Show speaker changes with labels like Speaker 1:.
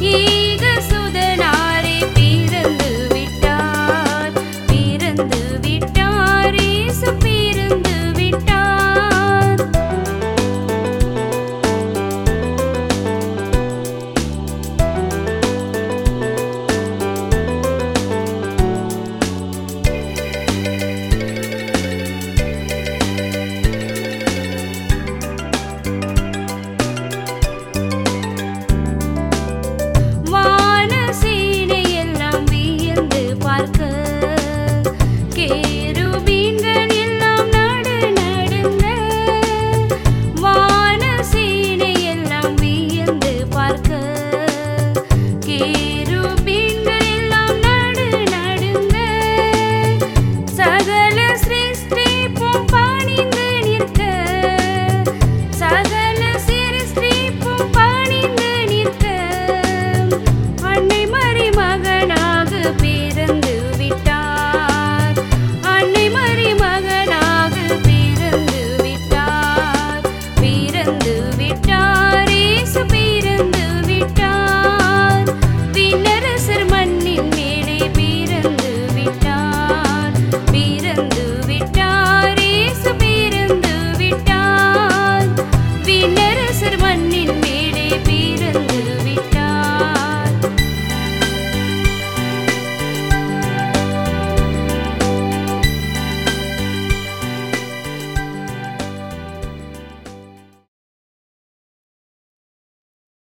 Speaker 1: की You. need in this